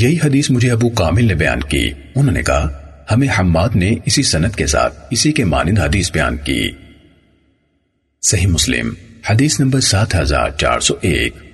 یہی حدیث مجھے ابو کامل نے بیان کی۔ انہوں نے کہا، ہمیں حماد نے اسی سنت کے ساتھ اسی کے مانند حدیث بیان کی۔ صحیح مسلم، حدیث نمبر سات ہزار چار سو ایک۔